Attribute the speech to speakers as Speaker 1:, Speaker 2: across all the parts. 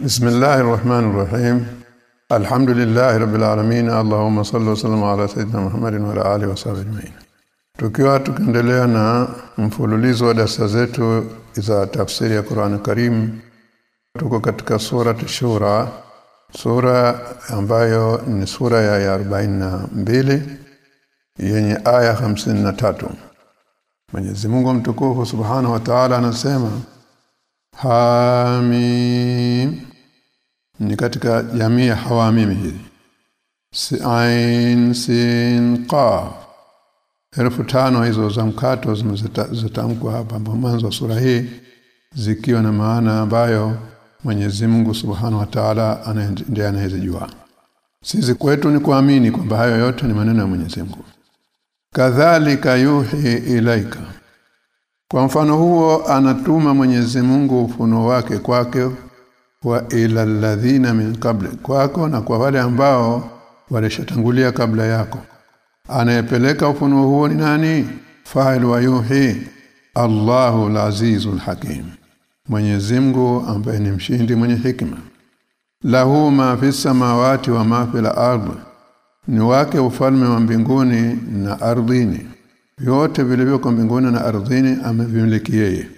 Speaker 1: بسم الله الرحمن الرحيم الحمد لله رب العالمين اللهم صل وسلم على سيدنا محمد وعلى اله وصحبه اجمعين tukiwa tukiendelea na mfululizo wa darasa zetu za tafsiri ya Qur'an Karim tuko katika sura Shura sura ambayo ni sura ya 42 yenye aya 53 Mwenyezi Mungu mtukufu Subhanahu wa Ta'ala anasema Hamim ni katika jamii ya hawamimi si Sin sin qaf herufi tano hizo za mkato zimetamkwa hapa mwanzo wa sura hii zikiwa na maana ambayo Mwenyezi Mungu Subhanahu wa Ta'ala ndiye anayezijua. Sisi kwetu ni kuamini kwamba hayo yote ni maneno ya Mwenyezi Mungu. Kadhalika yuhi ilaika. Kwa mfano huo anatuma Mwenyezi Mungu ufunuo wake kwake wa ila alladhina min qabli kwako na kwa wale ambao walishatangulia kabla yako. Anayepeleka ufunuo huo ni nani? Fa'il wa yuhi Allahu al-azizul hakim Mwenyezi Mungu ambaye ni mshindi mwenye hikima lahu ma fi samawati wa ma fil ardh ni wake ufalme wa mbinguni na ardhini vyote vilivyoko mbinguni na ardhini amevimiliki yeye.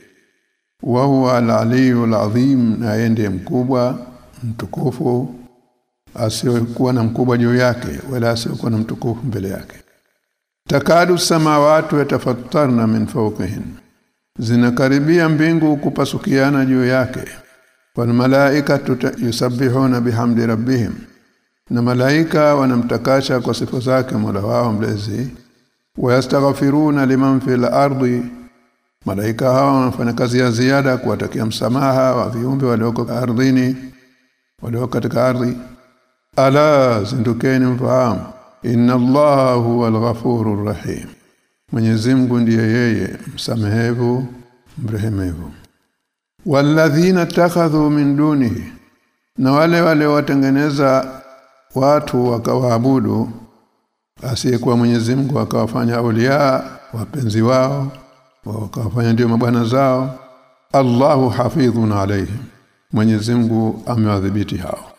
Speaker 1: Wa huwa al-aliyul azim na yeye mkubwa mtukufu asiyokuwa na mkubwa juu yake wala asiyokuwa na mtukufu mbele yake. Takadu samawati yatafattarna min fawqihin. Zinakaribia mbingu kupasukiana juu yake. Wal malaika yusabbihuna bihamdi rabbihim. Na malaika wanamtakasha kwa sifa zake Mola wao mlezi wayastaghfiruna liman fil ardi. Malaika hawa wanafanya kazi ya ziada kuwatakia msamaha wa viumbe walioko ardhini walioko katika ardhi. Ala zindukeni mfahamu. Inna allaha huwa ghafurur rahim Mwenyezi Mungu ndiye yeye msamehevu mrehemevu. Walladhina takhadhu min dunihi na wale wale watengeneza watu wakawaabudu asiyekuwa Mwenyezi Mungu akawafanya aulia wapenzi wao wakawafanya ndio mabwana zao Allahu hafidhun alaihim Mwenyezi Mungu amewadhibiti hao.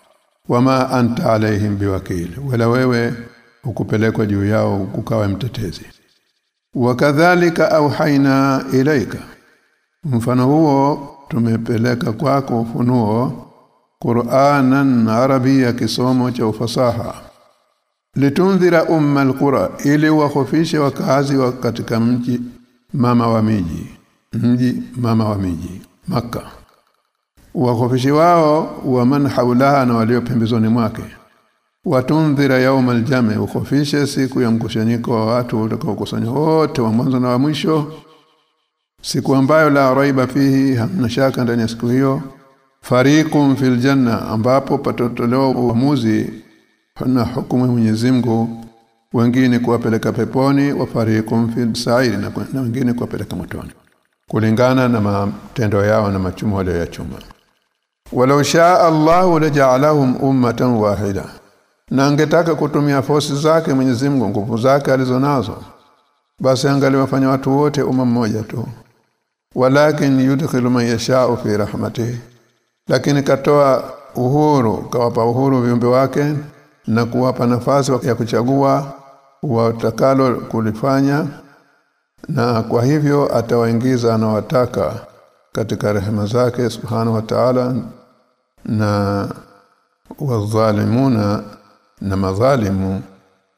Speaker 1: Wama anta alaihim biwakil. Wala wewe ukupelekwa juu yao ukawa mtetezi. Wakadhalika auhaina ilaika mfano huo tumepeleka kwako ufunuo Qur'anan Arabia kisomo cha ufasaha litundhira umma alqura ili wakhofishe wakazi wa katika mji mama wa miji mji mama wa miji maka wakhofishe wao wa man haulaha na walio pembezoni mwake. Watundhira yauma aljame ukhofishe siku ya mkusanyiko wa watu utakaokusanywa wote wa mwanzo na wa mwisho. Siku ambayo la raiba fihi hamna shaka ndani ya siku hiyo. Fariqun fil janna ambapo patotolewa uamuzi na hukumu ya Mwenyezi Mungu wengine kuwapeleka peponi wa fariqun fil sa'ir na wengine kuwapeleka motoni. Kulingana na matendo yao na machumo chuma walau shaa Allah laja'alahum ummatan wahida. Na angetaka kutumia fosi zake Mwenyezi Mungu nguvu zake alizonazo basi angaliwafanya watu wote umma mmoja tu. Walakin yudkhilu man yasha'u fi rahmatihi. Lakini katoa uhuru kawapa uhuru viumbe wake na kuwapa nafasi ya kuchagua watakalo kulifanya na kwa hivyo atawaingiza anawataka katika rehema zake subhanahu wa ta'ala na wadhalimuna na madhalimu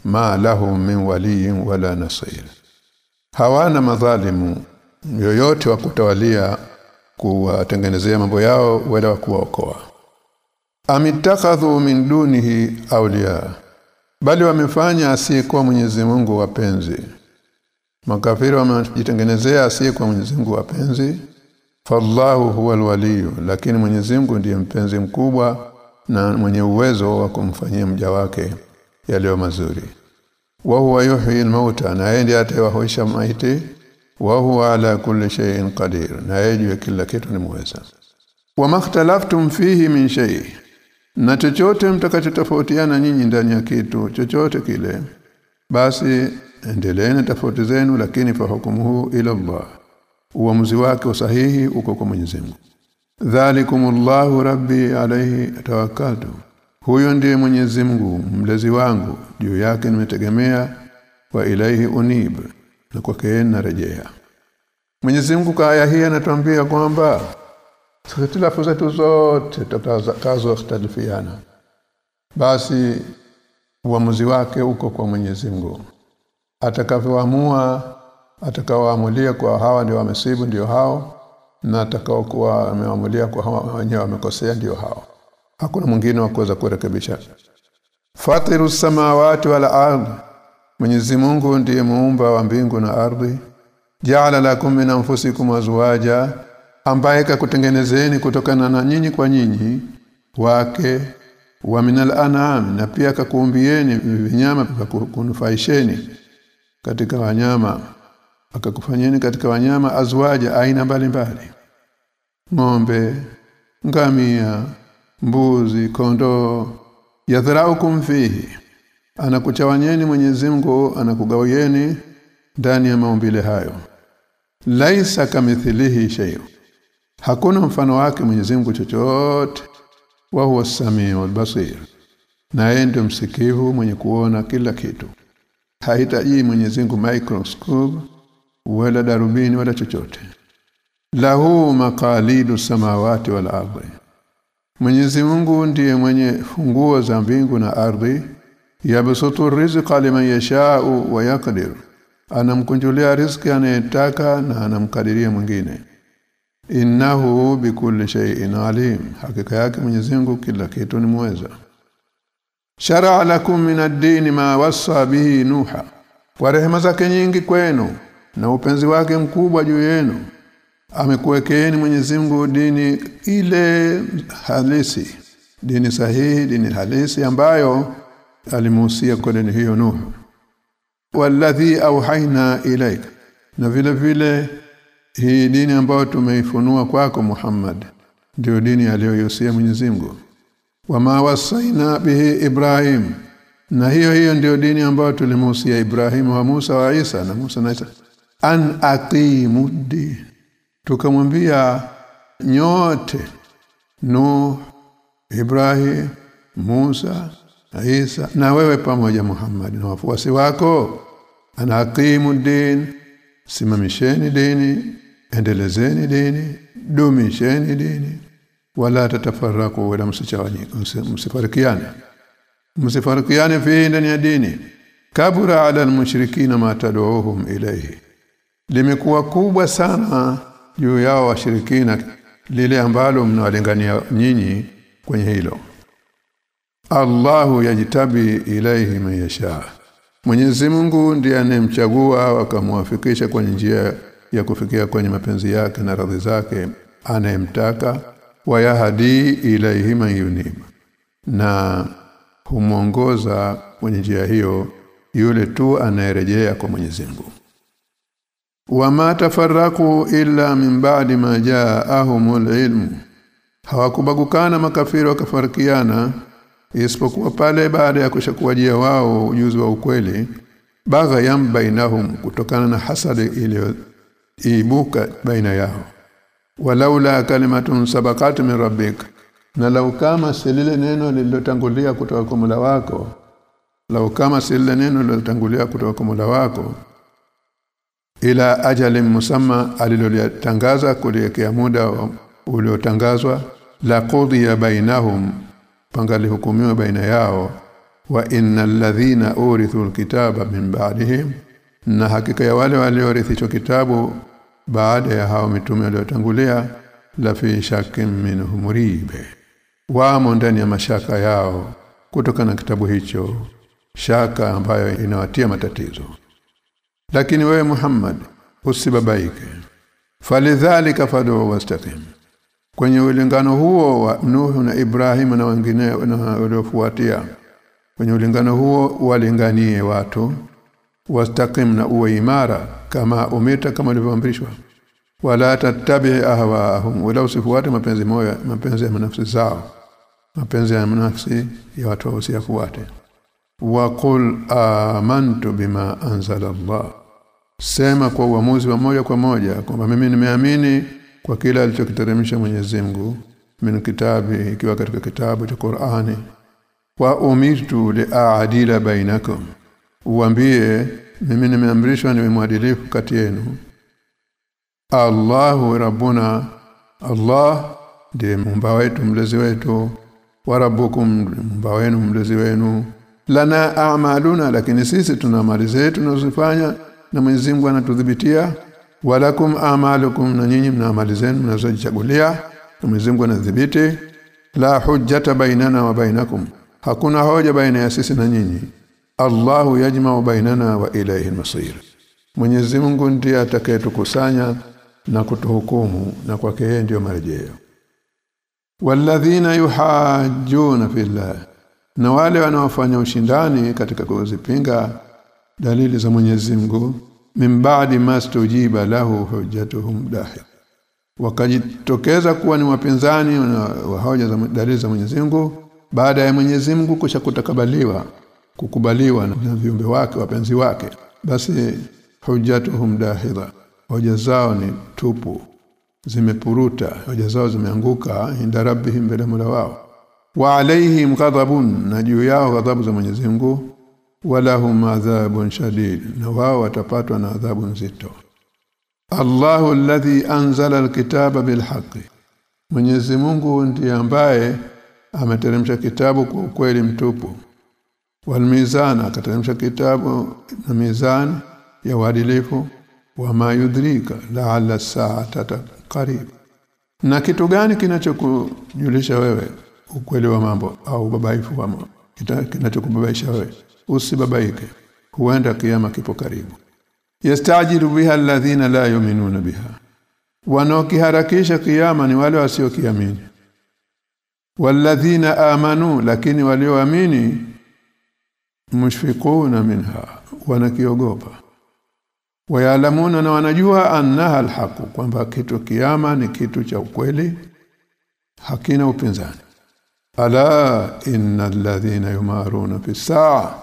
Speaker 1: ma lahu min waliyin wala nasir. Hawana madhalimu yoyote wa kutawalia kuwatengenezea mambo yao wala kuwaokoa amittakhadhu min dunihi awliya. Bali wamefanya asiyekuwa Mwenyezi Mungu wapenzi. Makafiri wamejitengenezea asiyekuwa Mwenyezi Mungu wapenzi. Fallahu huwa alwaliyu lakini Mwenyezi Mungu ndiye mpenzi mkubwa na mwenye uwezo wa kumfanyia mja wake yaliyo mazuri. Wa huwa yuhyi almauta na yeye ndiye atawahuisha maiti. Wa huwa ala kulli shay'in qadir na yeye kila kitu ni muweza. Wa makhtalaftum fihi min shay na chochote mtakachotofautiana nyinyi ndani ya kitu chochote kile basi endeleeni tofauti zenu lakini fa hukumuhu ila Allah. Uamuzi wake usahihi uko kwa Mwenyezi Mungu. Dhalikumullahu rabbi alayhi tawakkaltu. Huyo ndiye Mwenyezi Mungu mlezi wangu. Juu yake nimetegemea wa ilaihi unib na kwake narejea. Mwenyezi Mungu kwa aya hii anatuambia kwamba Hitilafu zetu zote tutakazo kutadifiana. Basi uamuzi wake uko kwa Mwenyezi Mungu. Atakavyoamua atakaoamulia kwa hawa ndio wamesibu ndio hao na atakao kuwa ameamulia kwa hawa wenyewe wamekosea ndio hao. Hakuna mwingine wa kuweza kurekebisha. Fatiru samawati wala ardhi Mwenyezi Mungu ndiye muumba wa mbingu na ardhi. Ja'ala lakum min anfusikum azwaja ambaye kakutengenezeni kutokana na nyinyi kwa nyinyi wake wa minal an'am na pia akakuumbieni vinyama vya kunufaisheni katika wanyama akakufanyeni katika wanyama azwaja aina mbalimbali. Ng'ombe ngamia mbuzi kondoo yadharau fihi. Anakuchawanyeni Mwenyezi Mungu anakugawieni ndani ya maumbile hayo. Laisa kamithilihi shay'un Hakuna mfano wake Mwenyezi Mungu chochote wa huwa samiu basir. Na yeye ndio msikivu mwenye kuona kila kitu. Hahitaji Mwenyezi Mungu microscope wala darubini wala chochote. Lahu maqalidu samawati wal ardi. Mwenyezi Mungu ndiye mwenye funguo za mbingu na ardhi. Yabsutu rizqa liman yasha'u wa yaqdir. Anamkunjulia riziki anayetaka na anamkadiria mwingine innahu bikulli shay'in alim. Hakika yake Mwenyezi Mungu kila kitu ni muweza shar'a lakum min ad-din ma wassa bihi Nuha. Kwa rehema zake nyingi kwenu na upenzi wake mkubwa juu yenu amekuwekeeni Mwenyezi Mungu dini ile halisi. Dini sahihi dini halisi ambayo alimuhusia kwa dini hiyo Nuhu. Walladhi auhaina ilaika na vile vile hii dini ambayo tumeifunua kwako Muhammad ndio dini aliyoyosia Mwenyezi Mungu. Wama wasaina bihi Ibrahim na hiyo hiyo ndio dini ambayo tulimuhusia Ibrahim wa Musa wa Isa na Musa na Isa. An aqimuddi tukamwambia nyote Nuh Ibrahim Musa Isa na wewe pamoja Muhammad na wafuasi wako. An aqimuddin simamisheni dini endelezeni dini dumisheni dini wala tatafaraku wala msichawanyike msifarikiane. Msifarikiane fi ndani ya dini. Kabura ala almushrikina ma tad'uuhum ilayhi. Limekuwa kubwa sana juu yao washirikina lile ambalo mnawalingania nyinyi kwenye hilo. Allahu yajtabi ilayhi man yasha. Mwenyezi Mungu ndiye anemchagua akamwafikisha kwenye njia ya kufikia kwenye mapenzi yake na radhi zake anayemtaka wayahadi ilaihi man na humwongoza kwenye njia hiyo yule tu anayerejea kwa Mwenyezi Mungu. Wama tafarraku illa min ba'di ma ja'ahumul ilm hawakubagukana makafiri wakafarikiana isipokuwa pale baada ya kushakuwajia wao ujuzi wa ukweli baghayam bainahum kutokana na hasadi iliyo ibuka baina yao. Walaula kalimatun sabaqat min rabbik na lau kama silile neno lililotangulia kutoka kwa Mola wako lau kama silile neno lililotangulia kutoka kwa Mola wako ila ajalin musamma alilolitangaza kuliwekea muda uliotangazwa la qudhiya bainahum pangalihukumiwa baina yao wa innal ladhina urithu alkitaba min ba'dihim na hakika ya wale waliorithi kitabu baada ya hao mitume waliotangulia la fi shakkin minhum muribe wamo ndani ya mashaka yao kutokana na kitabu hicho shaka ambayo inawatia matatizo. Lakini wewe Muhammad usibabaike. Falidhalika fadu wastaqim. Kwenye ulingano huo wa Nuhu na Ibrahim na wengine waliofuatia kwenye ulingano huo walinganie watu wastaqim na uwe imara kama umeta kama ulivyoamrishwa. Wala tattabi ahwaahum wala usifuate mapenzi moyo mapenzi ya nafsi zao mapenzi ya nafsi ya watu usiyafuate wa qul amantu bima anzala Allah sema kwa uamuzi wa moja kwa moja kwamba mimi nimeamini kwa kila alichokiteremsha Mwenyezi Mungu min kitabi ikiwa katika kitabu cha Qur'ani. Wa umirtu li'adila bainakum uambie mimi nimeamrishwa niwe mwadilifu kati yenu. Allahu rabbuna Allah ndiye mumba wetu mlezi wetu. Wa rabbukum mumba wenu mlezi wenu. Lana a'maluna lakini sisi tuna mali zetu tunazofanya na Mwenyezi Mungu anatudhibitia. Walakum a'malukum na nyinyi mna mali zenu mnazojichagulia na Mwenyezi Mungu anadhibiti. La hujjata bainana wa bainakum hakuna hoja baina ya sisi na nyinyi Allahu yajma'u bainana wa ilayhi al-masir. Mwenyezi Mungu ndiye atakayetukusanya na kutuhukumu na kwake yeye ndiyo marejeo. Walladhina yuhajjuna fillah na wale wanaofanya ushindani katika kuzipinga dalili za Mwenyezi Mungu min ba'di mastujiba lahu hujjatuhum dahi wakajitokeza kuwa ni wapinzani wa hoja za dalili za Mwenyezi Mungu baada ya Mwenyezi Mungu kushakutakabaliwa kukubaliwa na viumbe wake wapenzi wake basi hujjatuhum dahidha hoja zao ni tupu zimepuruta hoja zao zimeanguka inda rabbihim bila mula wao. Wa alaihim ghadabun na juu yao ghadhabu za Mwenyezi Mungu. Walahum adhabun shadid na wao watapatwa na adhabu nzito. Allahu alladhi anzala alkitaba bilhaqi. Mwenyezi Mungu ndiye ambaye ameteremsha kitabu kwa ukweli mtupu walmizana akateremsha kitabu na mizani ya uadilifu wa mayudrika la'alla sa'ata qarib na kitu gani kinachokujulisha wewe ukweli wa mambo au babaifu wa mambo? Kinachokubabaisha wewe usibabaike. Huenda kiyama kipo karibu. Yastajiru biha alladhina la yu'minuna biha. Wanaokiharakisha kiyama ni wale wasiokiamini. Walladhina amanu lakini walioamini mushfiquna minha wanakiogopa. Wayalamuna na wanajua annaha alhaqu kwamba kitu kiyama ni kitu cha ukweli hakina upinzani. Ala inna ladhina yumaruna fi saa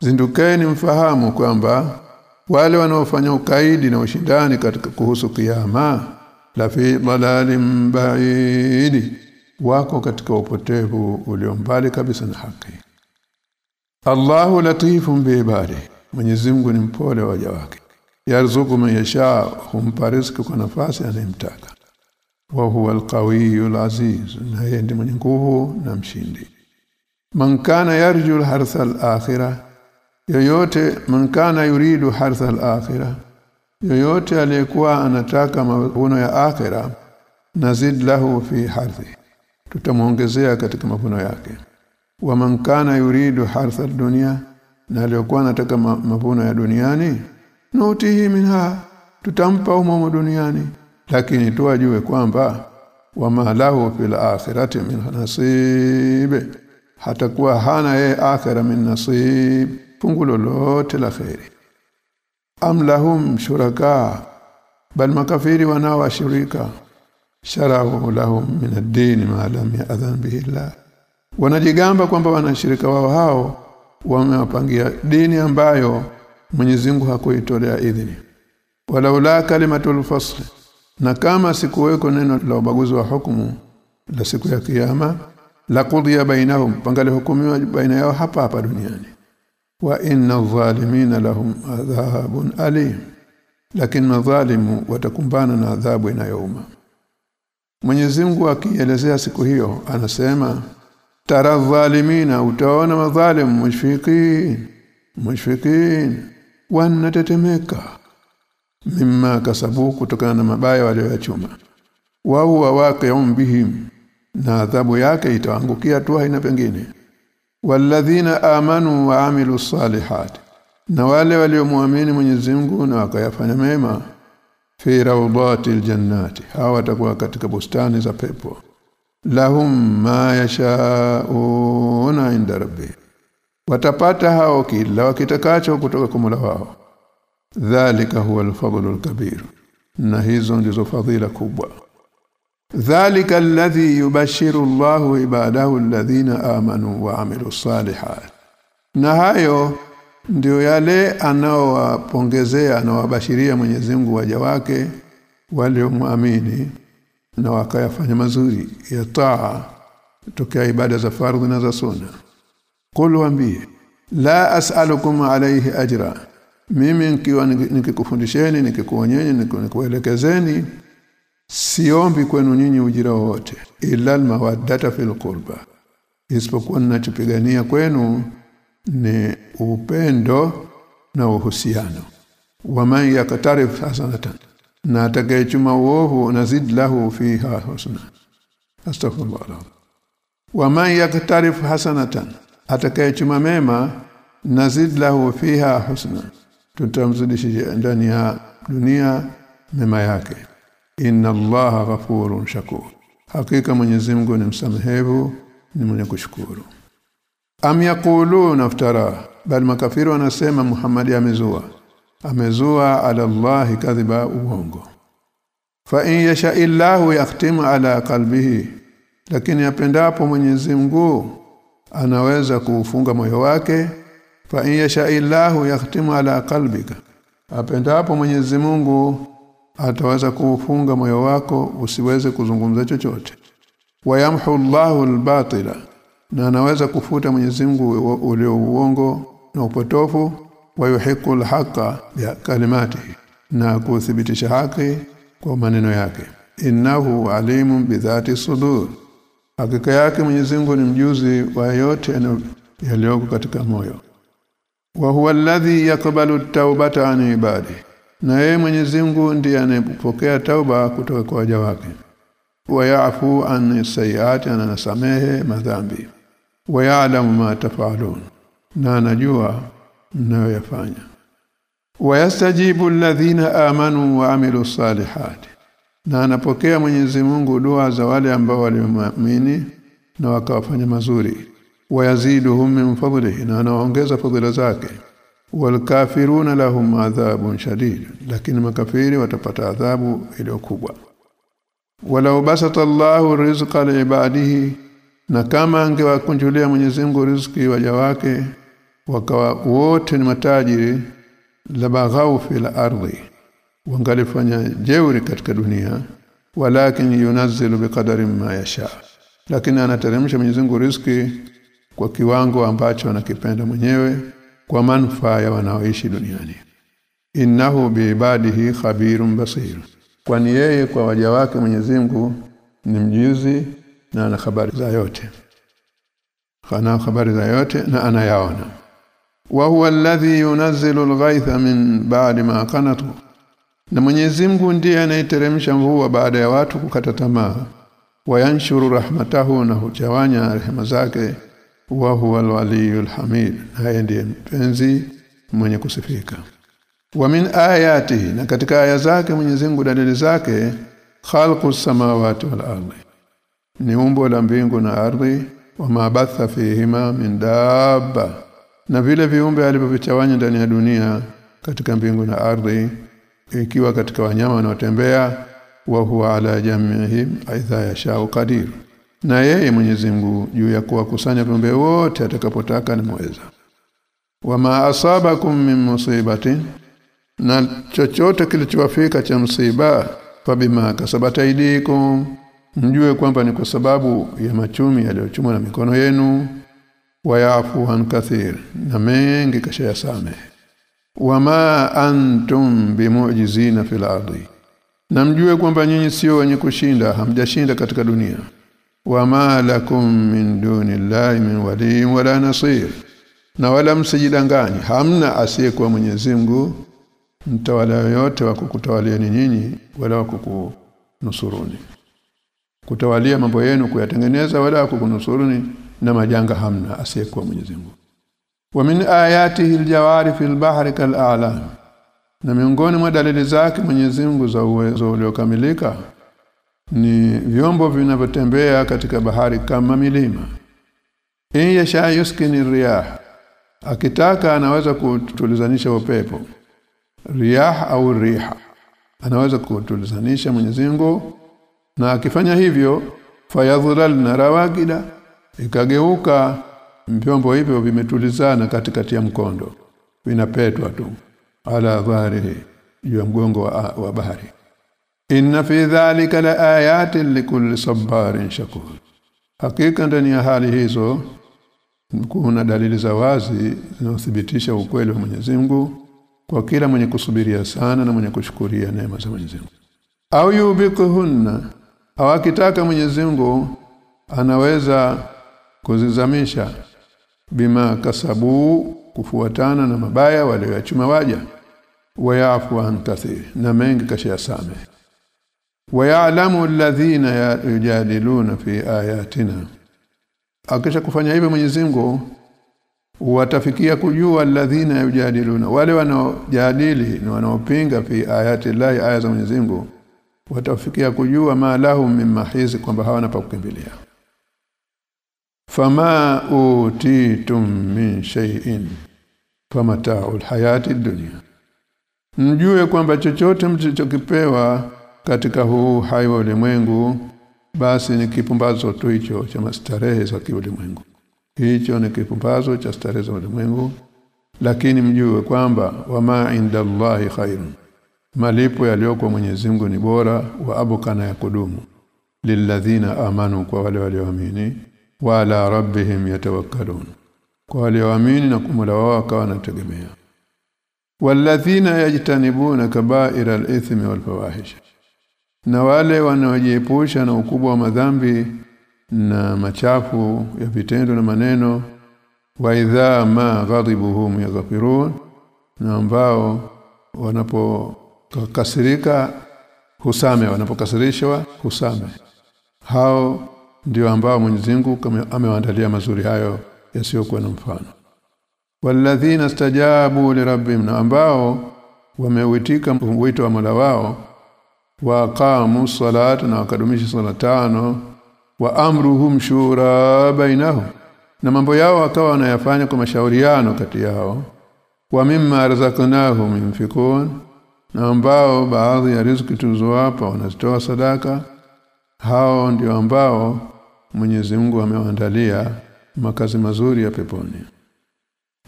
Speaker 1: zindukeni mfahamu kwamba wale wanaofanya ukaidi na ushindani katika kuhusu kiyama la fi dalalin baidi wako katika upotevu ulio mbali kabisa na haki Allahu latifun biibadi Mwenyezi Mungu ni mpole waja wake. Yarzuku man yasha humpa riziki kwa nafasi anayemtaka. Wa huwa alqawiyul aziz na yeye ndiye mwenye nguvu na mshindi. Man kana yarju alhartha alakhirah yoyote man kana yuridu hartha alakhirah yoyote aliyekuwa anataka mavuno ya akhira nazid lahu fi harthi. Tutamuongezea katika mavuno yake wa man kana yuridu hartha dunya na aliyokuwa anataka mavuno ya duniani nutihi minha tutampa umomo duniani. Lakini tuwajue kwamba wama lahu fil akhirati min nasib hatakuwa hana ye akhira min nasib fungu lolote la khairi am lahum shuraka bal makafiri wanao washirika. Sharahu lahum min ad-din ma lam ya'dhan bihi Allah wanajigamba kwamba wanashirika wao hao wamewapangia dini ambayo Mwenyezi Mungu hakuitolea idhini. Walaula kalimatul fasl na kama sikuweko neno la ubaguzi wa hukumu la siku ya kiyama la kudhiya bainahum pangale hukumiwa baina yao hapa hapa duniani. Wa inna dhalimina lahum adhabun alim lakini madhalimu watakumbana na adhabu inayouma. Mwenyezi Mungu akielezea siku hiyo anasema tara dhalimina utaona madhalimu mushfiqin mushfiqin. Wanatetemeka. Mimma kasabu kutokana na mabaya walioyachuma. Wa huwa waqi'un bihim na adhabu yake itaangukia tu haina pengine. Walladhina amanu wa amilu salihat na wale waliomwamini Mwenyezi Mungu na wakayafanya mema. Fi rawdatil jannati hawa watakuwa katika bustani za pepo lahum ma yashauna inda rabbi. Watapata hao kila wakitakacho kutoka kwa Mola wao. Dhalika huwa al-fadlul kabir. Na hizo ndizo fadhila kubwa. Dhalika alladhi yubashiru Allahu ibadahu alladhina amanu wa amilu salihat. Na hayo ndio yale anaowapongezea anawabashiria Mwenyezi Mungu waja wake waliomwamini na wakayafanya mazuri ya taa tokea ibada za fardhi na za sunna. Qul waambie la as'alukum alayhi ajra. Mimi nikiwa nikikufundisheni nikikuonyeni nikuelekezeni siombi kwenu nyinyi ujira wote illa almawaddata fil qurba. Isipokuwa ninachopigania kwenu ni upendo na uhusiano. Waman yaktarif hasanatan na atakayechuma uovu nazid lahu fiha husna. Astaghfirullah. Wa man yaktarif hasanatan atakayechuma mema nazid lahu fiha husna. Tutamzidishia ndani ya dunia mema yake. Inna allaha ghafurun shakur. Hakika mwenyezi Mungu ni msamehevu ni mwenye kushukuru. Am yaquluna iftara bal makafiru wanasema muhammadi amezua amezua ala Allah kadhiba uongo. Fa in yasha illahu yaktimu ala qalbihi lakini apendapo Mwenyezi Mungu anaweza kuufunga moyo wake. Fa in yasha illahu yaktimu ala qalbika apendapo Mwenyezi Mungu ataweza kuufunga moyo wako usiweze kuzungumza chochote. Wayamhu Allahu albatila na anaweza kufuta Mwenyezi Mungu ule uongo na upotofu wayuhiqu alhaqa bi kalimatihi na kuthibitisha haki kwa maneno yake. Innahu alimun bidhati sudur hakika yake Mwenyezi Mungu ni mjuzi wa yote yaliyoko katika moyo. Wa huwa alladhi yakbalu at-taubata an ibadi na yeye Mwenyezi Mungu ndiye anayepokea tauba kutoka kwa waja wake. Wa ya'fu an sayiati anasamehe madhambi. Wa ya'lamu ma tafalun na anajua mnayoyafanya wayastajibu alladhina amanu wa amilu salihati na anapokea Mwenyezi Mungu dua za wale ambao waliamini na wakawafanya mazuri. Wayaziduhum min fadlihi na anaongeza fadhila zake. Walkafiruna lahum adhabun shadid lakini makafiri watapata adhabu iliyo kubwa. Walau basata Allahu rizqa liibadihi na kama angewakunjulia Mwenyezi Mungu riziki waja wake wakawa wote ni matajiri la labaghau fil ardhi wangalifanya jeuri katika dunia walakin yunazzilu biqadari ma yasha. Lakini anateremsha Mwenyezi Mungu riziki kwa kiwango ambacho anakipenda mwenyewe kwa manufaa ya wanaoishi duniani. Innahu biibadihi khabirun basir. Kwani yeye kwa waja wake Mwenyezi Mungu ni mjuzi na ana habari za yote. Ana habari za yote na anayaona huwa alladhi yunazzilu alghaytha min ba'di ma qanatu na Mwenyezi Mungu ndiye anayeteremsha mvua baada ya watu kukata tamaa. Wayanshuru rahmatahu na hujawanya rehema zake. Wa huwa alwaliyul hamid. Haya ndiye mpenzi mwenye kusifika. Wa min ayatihi na katika aya zake Mwenyezi Mungu dalili zake khalqu samawati wal ardi. Ni umbo la mbingu na ardhi. Wa mabatha fihima min dabba na vile viumbe alivyovitawanya ndani ya dunia katika mbingu na ardhi ikiwa katika wanyama wanaotembea wa huwa ala jamihim aidha yashau qadir. Na yeye Mwenyezi Mungu juu ya kuwakusanya viumbe wote atakapotaka ni mweza. Wama asabakum min musibatin na chochote kilichowafika cha msiba fabima kasabata idikum mjue kwamba ni kwa sababu ya machumi yaliyochumwa na mikono yenu wayafu an kathir na mengi kashayasame wama antum bimu'jizina fil ardi na mjue kwamba nyinyi sio wenye kushinda hamjashinda katika dunia. Wama lakum min dunillahi min wali wala nasir na wala msijidanganye hamna asiyekuwa Mwenyezi Mungu mtawala yoyote wa kukutawalieni nyinyi wala wa kukunusuruni. Kutawalia mambo yenu kuyatengeneza wala kukunusuruni na majanga hamna asiyekuwa Mwenyezi Mungu. Wa min ayatihi aljawari fil bahri kal na miongoni mwa dalili zake Mwenyezi Mungu za uwezo uliokamilika ni vyombo vinavyotembea katika bahari kama milima. In yasha yuskini riyah akitaka anaweza kutulizanisha upepo. Riyah au riha anaweza kutulizanisha Mwenyezi Mungu na akifanya hivyo fayadhulal rawagida ikageuka vyombo hivyo vimetulizana katikati ya mkondo. Vinapetwa tu. Ala bahari juu ya mgongo wa, wa bahari. Inna fi dhalika la ayatin likulli sabarin shakur. Hakika ndani ya hali hizo kuna dalili za wazi zinazothibitisha ukweli wa Mwenyezi Mungu kwa kila mwenye kusubiria sana na mwenye kushukuria neema za Mwenyezi Mungu. Au yubikuhunna au akitaka Mwenyezi Mungu anaweza kuzizamisha. Bima kasabu kufuatana na mabaya walioyachuma waja. Wayafu an na mengi kashayasame wayalamu alladhina yujadiluna fi ayatina. Akisha kufanya hivyo Mwenyezi Mungu watafikia kujua alladhina yujadiluna. Wale wanaojadili na wanaopinga fi ayati llahi aya za Mwenyezi Mungu watafikia kujua ma lahum min mahizi kwamba hawana pa kukimbilia fama utitum min shay'in famata'ul hayati dunya. Mjue kwamba chochote mlichokipewa katika huu hai wa ulimwengu basi ni kipumbazo tu hicho cha mastarehe za kiulimwengu. Hicho ni kipumbazo cha starehe za ulimwengu. Lakini mjue kwamba wama indallahi khairun malipo yaliyokuwa Mwenyezi Mungu ni bora wa abukana ya kudumu. Lilladhina amanu kwa wale walioamini wa ala rabbihim yatawakkalun. Kwa walioamini na kumula wao akawa wanategemea walladhina yajtanibuna kaba'ira al-ithmi wal fawahish na wale wanaojiepusha na ukubwa wa madhambi na machafu ya vitendo na maneno wa idha ma ghadibuhum yaghfirun na ambao wanapokasirika husame wanapokasirishwa husame. Hao ndio ambao Mwenyezi Mungu amewaandalia mazuri hayo yasiyokuwa na mfano. Walladhina stajabu lirabbihim na ambao wameuitika wito wa Mola wao waqamu salata na wakadumisha sala tano wa amruhum shura bainahum na mambo yao akawa wanayafanya kwa mashauriano kati yao wa mimma razaqnahum yunfikun na ambao baadhi ya riziki tulizowapa wanazitoa sadaka hao ndio ambao Mwenyezi Mungu amewaandalia makazi mazuri ya peponi.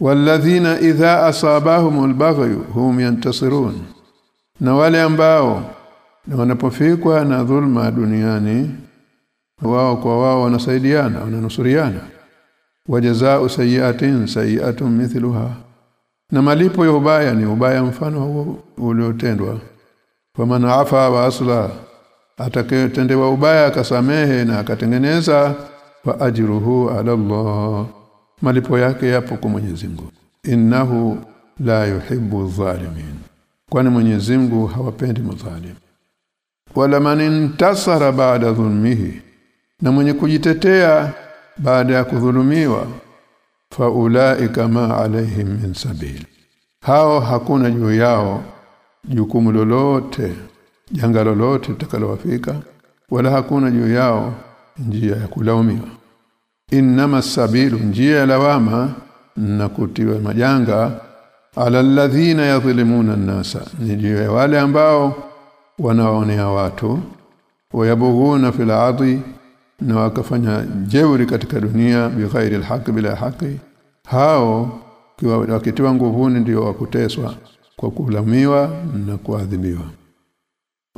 Speaker 1: Walladhina idha asabahum albaghyu hum yantasirun. Na wale ambao na wanapofikwa na dhulma duniani wao kwa wao wanasaidiana wananusuriana. Wajazaa sayiatin sayiatun mithluha. Na malipo ya ubaya ni ubaya mfano huo uliotendwa. Kwa maana afa wa asla atakayetendewa ubaya akasamehe na akatengeneza fa ajruhu ala Allah. Malipo yake yapo kwa Mwenyezi Mungu. Innahu la yuhibbu dhalimin kwani Mwenyezi Mungu hawapendi madhalim wala man intasara ba'da dhulmihi. Na mwenye kujitetea baada ya kudhulumiwa fa faulaika ma alaihim min sabil. Hao hakuna juu yao jukumu lolote janga lolote litakalowafika wala hakuna juu yao njia ya kulaumiwa. Inma sabilu njia ya lawama na kutiwa majanga ala alladhina yadhlimuna an-nasa ni juu ya wale ambao wanaonea watu wayabughuna fil ardi na wakafanya jeuri katika dunia bighairi alhaq bila haki hao wakitiwa nguvuni ndio wakuteswa kwa kulamiwa na kuadhibiwa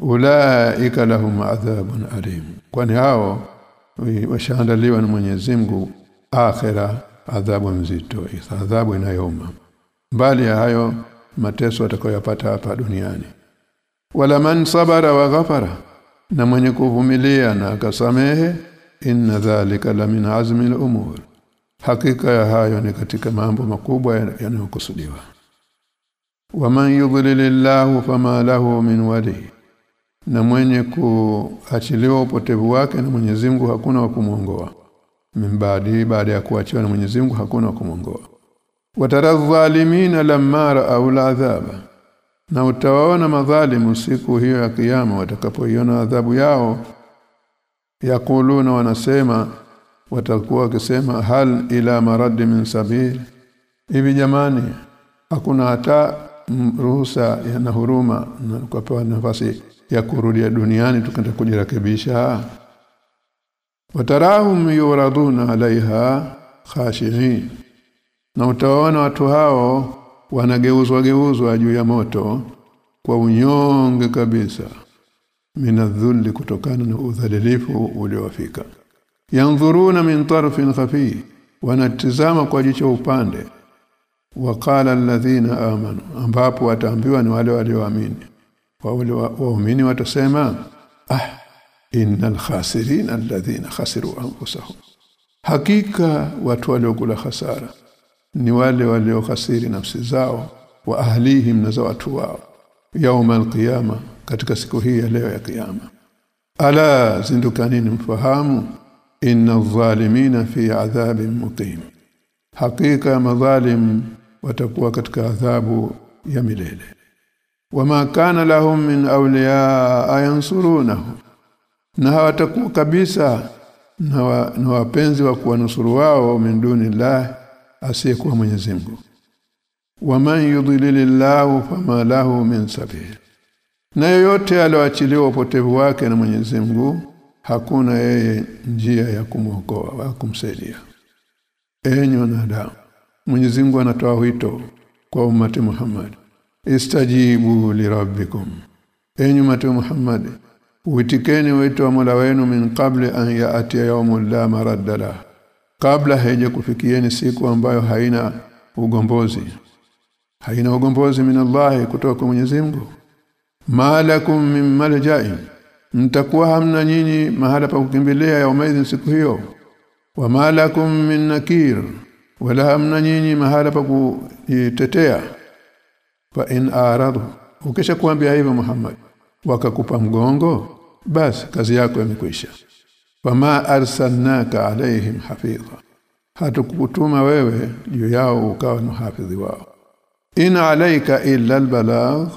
Speaker 1: ulaika lahum adhabun alim. Kwani hao washaandaliwa na Mwenyezi Mungu akhira adhabu nzito adhabu inayoma mbali ya hayo mateso atakayopata hapa duniani. Wala man sabara wa ghafara na mwenye kuvumilia na akasamehe inna dhalika la min azmi al-umur hakika ya hayo ni katika mambo makubwa yanayokusudiwa. Waman yudlilillahu fama lahu min wali na mwenye kuachiliwa upotevu wake na Mwenyezi Mungu hakuna wa kumuongoa mimbadi baada ya kuachiwa na Mwenyezi Mungu hakuna wa kumuongoa wataradhalimina lamma la al'adhaba na utawaona madhalimu siku hiyo ya kiyama watakapoiona adhabu yao. Yakuluna wanasema watakuwa wakisema hal ila maradi min sabil. Hivi jamani hakuna hata ruhusa na huruma na kupewa nafasi ya kurudia duniani tukenda kujirekebisha. Watarahum yuraduna alaiha khashiin. Na utaona watu hao wanageuzwa geuzwa juu ya moto kwa unyonge kabisa. Minadhulli kutokana na udhalilifu uliowafika. Yanzuruna min tarfin khafi wanatizama kwa jicho upande. Waqala alladhina amanu ambapo wataambiwa ni wale walioamini wale waumini watasema ah innal khasirin alladhina khasiru anfusahum. Hakika watu waliokula hasara ni wale waliokhasiri nafsi zao wa ahlihim na za watu wao yauma alqiyama katika siku hii ya leo ya kiyama. Ala zindukanini mfahamu inna adh-dhalimina fi adhabin muqim. Hakika madhalim watakuwa katika adhabu ya milele wama kana lahum min awliya ayansurunahu na hawatakuwa kabisa na, wa, na wapenzi wa kuwanusuru wao min dunillah asiyekuwa Mwenyezi Mungu. Waman yudlilillahu fama lahu min sabil. Na yoyote aliyoachiliwa upotevu wake na Mwenyezi Mungu hakuna yeye njia ya kumwokoa wa kumsaidia. Enyi wanadamu Mwenyezi Mungu anatoa wito kwa umati Muhammad istajibu lirabbikum. Enyi umati Muhammad uitikeni wito wa Mola wenu min qabli an yaati yawmul la maradda la kabla haija kufikieni siku ambayo haina ugombozi. Haina ugombozi min Allah kutoka kwa Mwenyezi Mungu. Malakum min malja'in mtakuwa hamna nyinyi mahala pa kukimbilia yaumaidhin siku hiyo. Wa malakum min nakir. Wala hamna nyinyi mahala pa kuitetea fa in aradhu ukisha kuambia hivyo Muhammad wakakupa mgongo basi kazi yako imekwisha. Wama arsalnaka alaihim hafidha. Hatukutuma wewe juu yao ukawa mhafidhi wao. In alaika illa albalagh.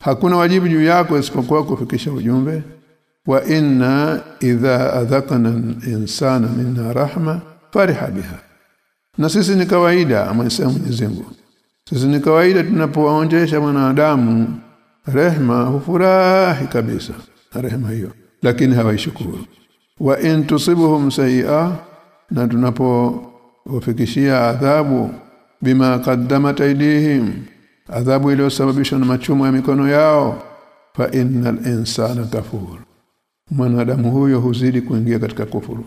Speaker 1: Hakuna wajibu juu yako isipokuwa kufikisha ujumbe. Wa inna idha adhaqna insana minna rahma fariha biha. Na sisi ni kawaida amesema Mwenyezi Mungu sisi ni kawaida tunapowaonjesha mwanadamu rehma hufurahi kabisa rehma hiyo lakini hawaishukuru. Wa in tusibuhum sayi'a na tunapowafikishia adhabu bima qaddamat aydihim adhabu iliyosababishwa na machumo ya mikono yao fa innal insana kafur. Mwanadamu huyo huzidi kuingia katika kufuru.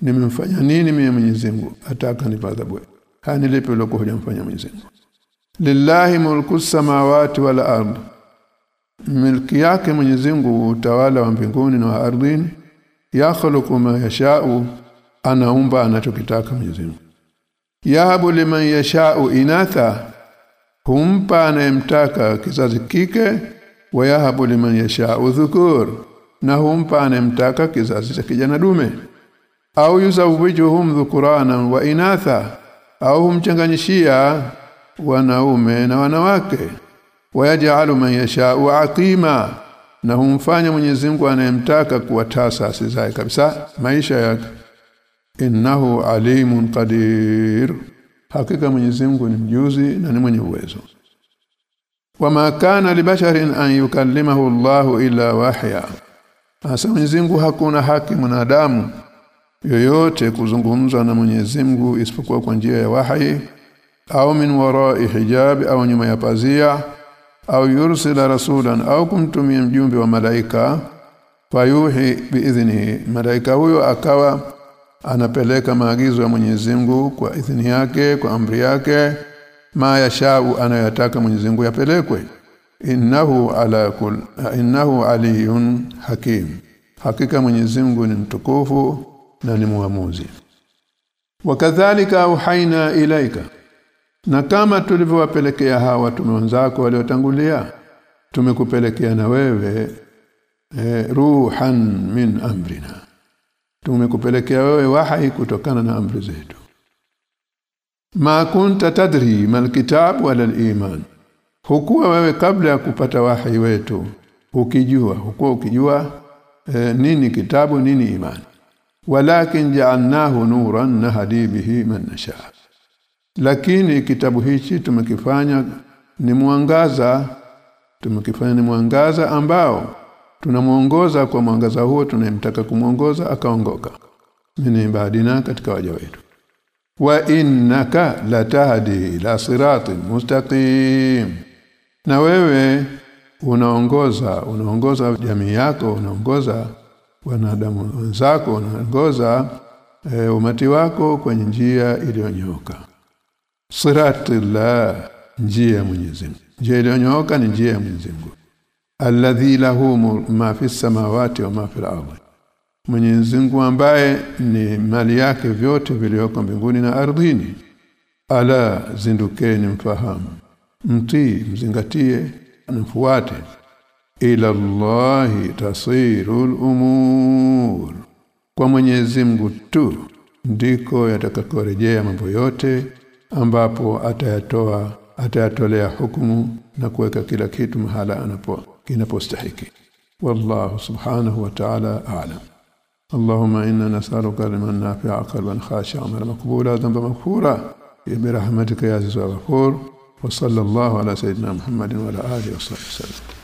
Speaker 1: Nimemfanya nini mimi Mwenyezi Mungu? Ataka nipadhabu hani lipi loko hujamfanya Mwenyezi Mungu lillahi mulku samawati wal ard. Milki yake Mwenyezi Mungu utawala wa mbinguni na wa ardhini yakhluqu ma yasha'u anaumba anachokitaka Mwenyezi Mungu. Yahabu liman yasha'u inatha humpa anayemtaka kizazi kike wa yahabu liman yasha'u dhukur na humpa anayemtaka kizazi cha kijana dume. Au yuzawijuhum dhukurana wa inatha au humchanganyishia wanaume na wanawake. Wayaj'alu man yasha'u aqima na humfanya Mwenyezi Mungu anayemtaka kuwa tasa asizae kabisa maisha yake. Innahu alimun qadir hakika Mwenyezi Mungu ni mjuzi na ni mwenye uwezo. Wama kana libasharin an yukallimahu Allah illa wahya hasa Mwenyezi Mungu hakuna haki mwanadamu yoyote kuzungumza na Mwenyezi Mungu isipokuwa kwa njia ya wahi au min warai hijab au nyuma ya pazia au yursila rasulan au kumtumia mjumbe wa malaika fayuhi biidhnihi malaika huyo akawa anapeleka maagizo ya Mwenyezi Mungu kwa idhini yake kwa amri yake ma yashau anayotaka Mwenyezi Mungu yapelekwe. Innahu ala kul innahu aliyun hakim. Hakika Mwenyezi Mungu ni mtukufu na ni muamuzi. Wakadhalika uhaina ilaika na kama tulivyowapelekea hawa watume wenzako waliotangulia tumekupelekea na wewe e, ruhan min amrina. Tumekupelekea wewe wahai kutokana na amri zetu. Ma kunta tadri mal kitab wala iman. Hukuwa wewe kabla ya kupata wahi wetu. Ukijua hukuwa ukijua e, nini kitabu nini imani. Walakin ja'alnahu nuran nahdi bihi man nasha lakini kitabu hichi tumekifanya ni mwangaza tumekifanya ni mwangaza ambao tunamuongoza kwa mwangaza huo tunayemtaka kumuongoza akaongoka. Mini baadina katika waja wetu. Wa innaka latahdi ila siratin mustaqim. Na wewe unaongoza unaongoza jamii yako unaongoza wanadamu wenzako unaongoza e, umati wako kwenye njia iliyonyoka siratillah njia ya Mwenyezi Mungu. Njia iliyonyoka ni njia ya Mwenyezi Mungu. Alladhi lahu ma fi samawati wa ma fi al-ardi Mwenyezi Mungu ambaye ni mali yake vyote vilivyoko mbinguni na ardhini. Ala zindukeni mfahamu. Mtii mzingatie mfuate. Ila Allahi tasirul umur. Kwa Mwenyezi Mungu tu ndiko yatakakorejea mambo yote ambapo atayatoa atayatolea hukumu na kuweka kila kitu mahala anapo kinapostahiki wallahu subhanahu wa ta'ala a'lam اللهم إنا نسألك علما نافعا قلبا خاشعا عملا مقبولا ذنبا مغفورا برحمتك يا عزيز الغفور وصلى الله على سيدنا محمد وعلى اله وصحبه وسلم